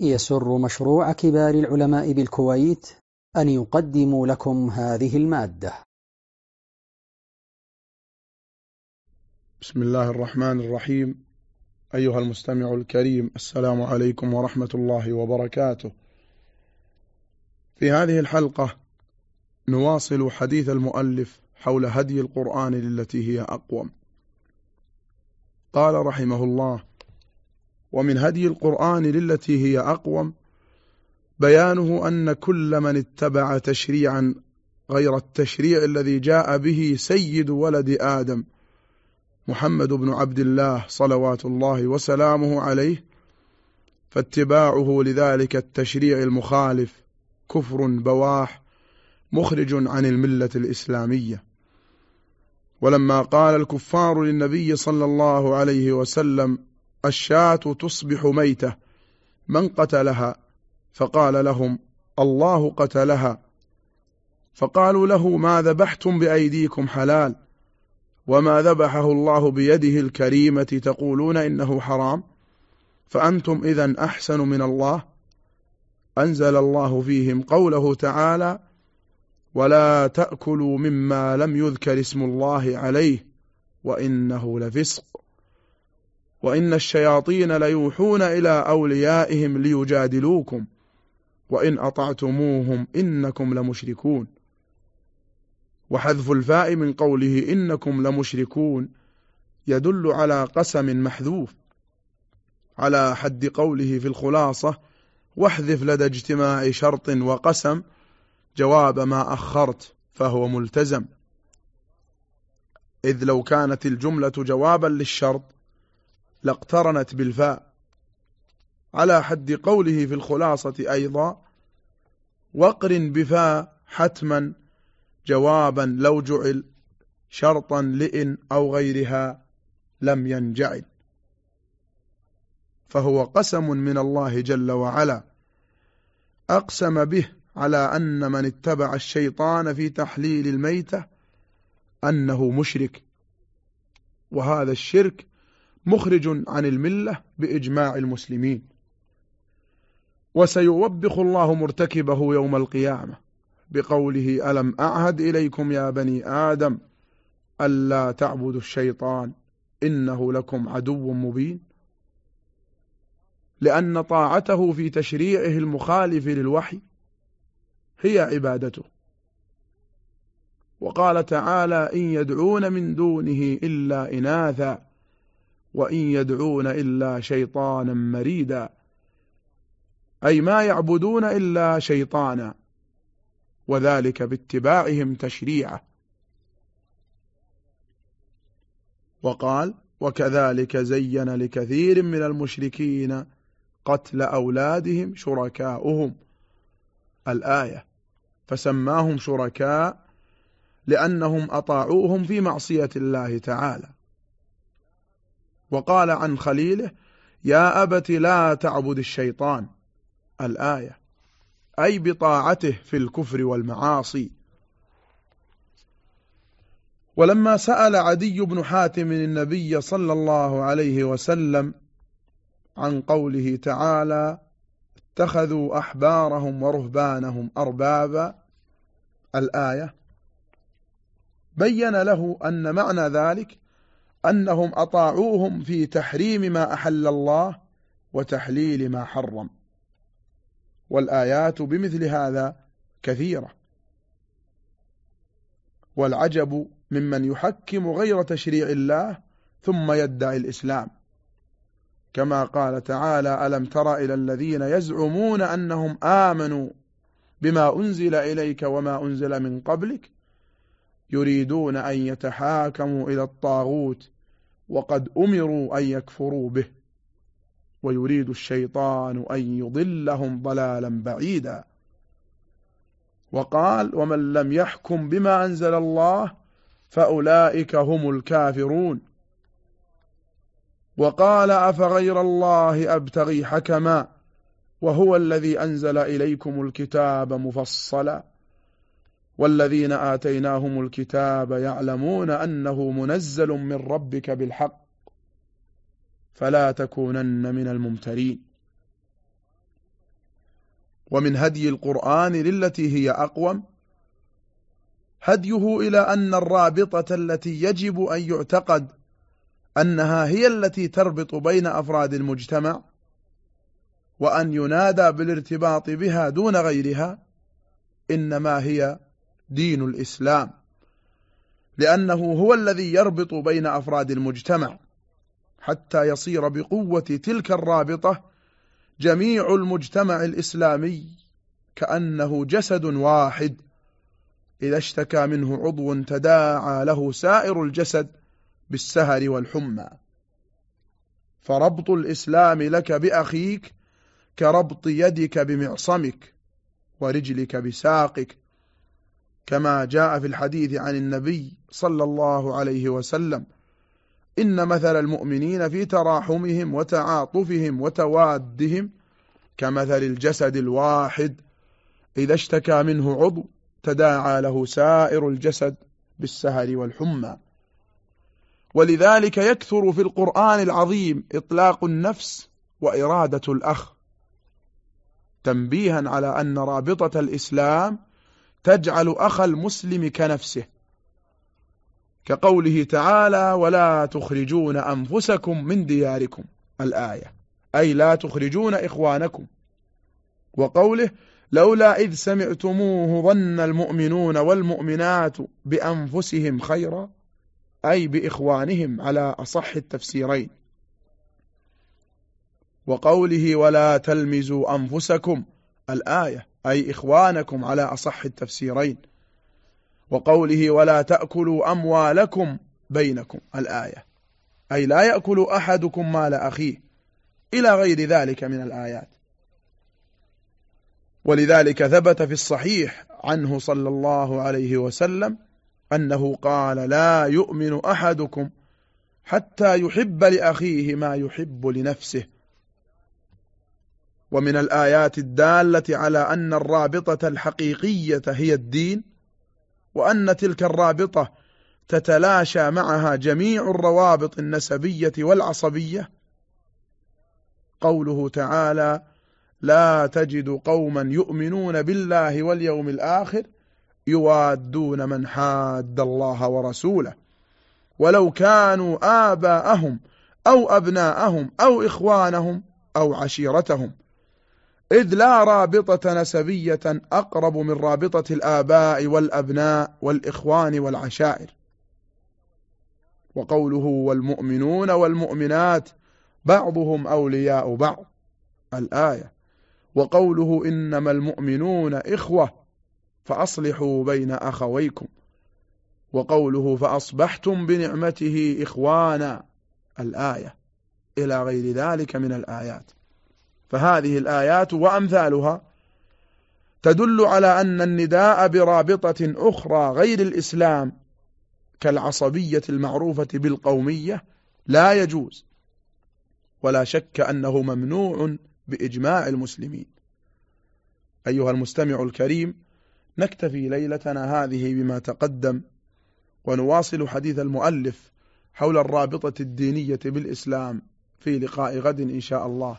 يسر مشروع كبار العلماء بالكويت أن يقدم لكم هذه المادة. بسم الله الرحمن الرحيم. أيها المستمع الكريم السلام عليكم ورحمة الله وبركاته. في هذه الحلقة نواصل حديث المؤلف حول هدي القرآن للتي هي أقوم. قال رحمه الله ومن هدي القرآن للتي هي أقوم بيانه أن كل من اتبع تشريعا غير التشريع الذي جاء به سيد ولد آدم محمد بن عبد الله صلوات الله وسلامه عليه فاتباعه لذلك التشريع المخالف كفر بواح مخرج عن الملة الإسلامية. ولما قال الكفار للنبي صلى الله عليه وسلم الشاة تصبح ميتة. من قتلها؟ فقال لهم الله قتلها. فقالوا له ما ذبحتم بأيديكم حلال؟ وما ذبحه الله بيده الكريمة تقولون إنه حرام؟ فأنتم إذا أحسن من الله؟ أنزل الله فيهم قوله تعالى ولا تأكلوا مما لم يذكر اسم الله عليه وإنه لفسق. وإن الشياطين ليوحون إلى أوليائهم ليجادلوكم. وإن أطعتموهم إنكم لمشركون. وحذف الفاء من قوله إنكم لمشركون يدل على قسم محذوف. على حد قوله في الخلاصة واحذف لدى اجتماع شرط وقسم جواب ما أخرت فهو ملتزم. إذ لو كانت الجملة جوابا للشرط لاقترنت بالفاء. على حد قوله في الخلاصة أيضا وقرن بفاء حتما جوابا لو جعل شرطا لئن أو غيرها لم ينجعل. فهو قسم من الله جل وعلا. أقسم به على أن من اتبع الشيطان في تحليل الميتة أنه مشرك. وهذا الشرك مخرج عن الملة بإجماع المسلمين. وسيوبخ الله مرتكبه يوم القيامة بقوله ألم أعهد إليكم يا بني آدم ألا تعبدوا الشيطان إنه لكم عدو مبين؟ لأن طاعته في تشريعه المخالف للوحي هي عبادته. وقال تعالى إن يدعون من دونه إلا إناثا وإن يدعون إلا شيطانا مريدا. أي ما يعبدون إلا شيطانا وذلك باتباعهم تشريعه. وقال وكذلك زين لكثير من المشركين قتل أولادهم شركاؤهم. الآية فسماهم شركاء لأنهم أطاعوهم في معصية الله تعالى. وقال عن خليله يا أبت لا تعبد الشيطان. الآية أي بطاعته في الكفر والمعاصي. ولما سأل عدي بن حاتم النبي صلى الله عليه وسلم عن قوله تعالى اتخذوا أحبارهم ورهبانهم أربابا. الآية بين له أن معنى ذلك أنهم أطاعوهم في تحريم ما أحل الله وتحليل ما حرم. والآيات بمثل هذا كثيرة. والعجب ممن يحكم غير تشريع الله ثم يدعي الإسلام. كما قال تعالى ألم تر إلى الذين يزعمون أنهم آمنوا بما أنزل إليك وما أنزل من قبلك؟ يريدون أن يتحاكموا إلى الطاغوت وقد أمروا أن يكفروا به ويريد الشيطان أن يضلهم ضلالا بعيدا. وقال ومن لم يحكم بما أنزل الله فأولئك هم الكافرون وقال أفغير الله أبتغي حكما وهو الذي أنزل إليكم الكتاب مفصلا والذين آتيناهم الكتاب يعلمون أنه منزل من ربك بالحق فلا تكونن من الممترين. ومن هدي القرآن للتي هي أقوم هديه إلى أن الرابطة التي يجب أن يعتقد أنها هي التي تربط بين أفراد المجتمع وأن ينادى بالارتباط بها دون غيرها إنما هي دين الإسلام لأنه هو الذي يربط بين أفراد المجتمع حتى يصير بقوة تلك الرابطة جميع المجتمع الإسلامي كأنه جسد واحد إذا اشتكى منه عضو تداعى له سائر الجسد بالسهر والحمى. فربط الإسلام لك بأخيك كربط يدك بمعصمك ورجلك بساقك كما جاء في الحديث عن النبي صلى الله عليه وسلم إن مثل المؤمنين في تراحمهم وتعاطفهم وتوادهم كمثل الجسد الواحد إذا اشتكى منه عضو تداعى له سائر الجسد بالسهر والحمى. ولذلك يكثر في القرآن العظيم إطلاق النفس وإرادة الأخ تنبيها على أن رابطة الإسلام تجعل أخ المسلم كنفسه. كقوله تعالى ولا تخرجون أنفسكم من دياركم. الآية. أي لا تخرجون إخوانكم. وقوله لولا إذ سمعتموه ظن المؤمنون والمؤمنات بأنفسهم خيرا. أي بإخوانهم على أصح التفسيرين. وقوله ولا تلمزوا أنفسكم. الآية. أي إخوانكم على أصح التفسيرين. وقوله ولا تأكلوا أموالكم بينكم الآية. أي لا يأكل أحدكم مال أخيه إلى غير ذلك من الآيات. ولذلك ثبت في الصحيح عنه صلى الله عليه وسلم أنه قال لا يؤمن أحدكم حتى يحب لأخيه ما يحب لنفسه. ومن الآيات الدالة على أن الرابطة الحقيقية هي الدين وأن تلك الرابطة تتلاشى معها جميع الروابط النسبية والعصبية. قوله تعالى لا تجد قوما يؤمنون بالله واليوم الآخر يوادون من حاد الله ورسوله. ولو كانوا آباءهم أو أبناءهم أو إخوانهم أو عشيرتهم إذ لا رابطة نسبية أقرب من رابطة الآباء والأبناء والإخوان والعشائر. وقوله والمؤمنون والمؤمنات بعضهم أولياء بعض الآية. وقوله إنما المؤمنون إخوة فأصلحوا بين أخويكم. وقوله فأصبحتم بنعمته إخوانا الآية. إلى غير ذلك من الآيات. فهذه الآيات وأمثالها تدل على أن النداء برابطة أخرى غير الإسلام كالعصبية المعروفة بالقومية لا يجوز ولا شك أنه ممنوع بإجماع المسلمين. أيها المستمع الكريم نكتفي ليلتنا هذه بما تقدم ونواصل حديث المؤلف حول الرابطة الدينية بالإسلام في لقاء غد إن شاء الله.